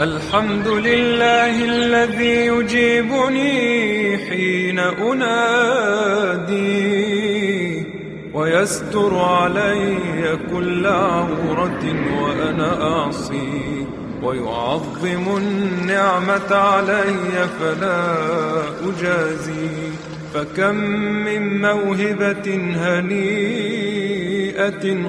الحمد لله الذي يجيبني حين أنادي ويستر علي كل عورة وأنا أعصي ويعظم النعمة علي فلا أجازي. فكم من موهبة هنيئة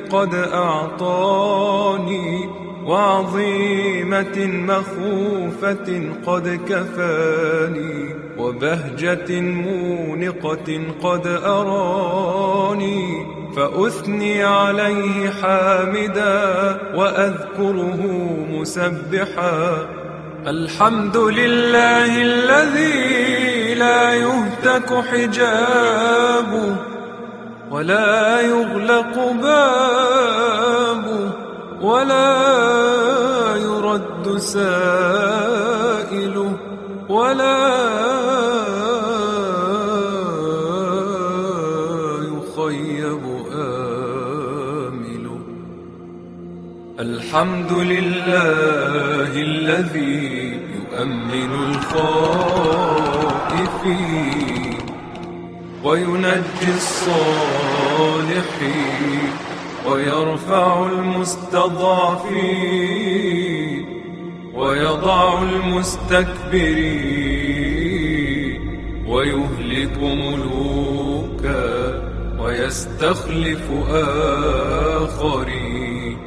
قد أعطاني وعظيمة مخوفة قد كفاني وبهجة مونقة قد أراني فأثني عليه حامدا وأذكره مسبحا الحمد لله الذي لا يهتك حجابه ولا يغلق بابه ولا يرد سائله ولا يخيب آمله. الحمد لله الذي يؤمن الخائفين وينجي الصالحين. ويرفع المستضعفين ويضع المستكبرين ويهلك ملوكا ويستخلف آخرين.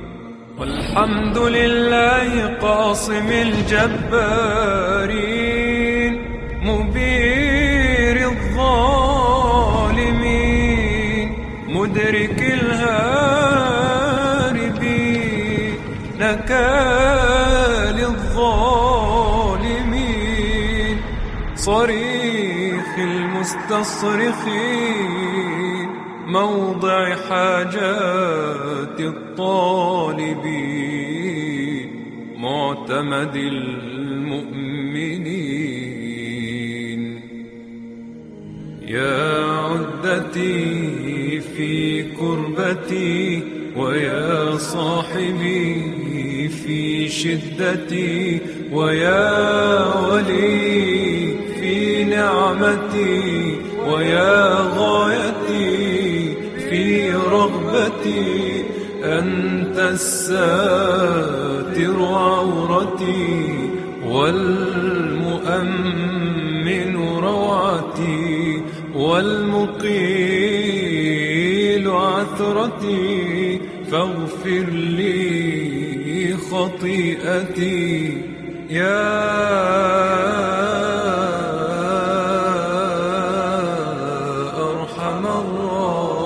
والحمد لله قاصم الجبارين مبير الظالمين مدرك الهاربين نكال الظالمين صريخ المستصرخين موضع حاجات الطالبين معتمد المؤمنين. يا عدتي في كربتي ويا صاحبي في شدتي ويا ولي في نعمتي ويا غايتي في رغبتي أنت الساتر عورتي والمؤمن روعتي والمقيل عثرتي فاغفر لي خطيئتي. يا أرحم الراحمين.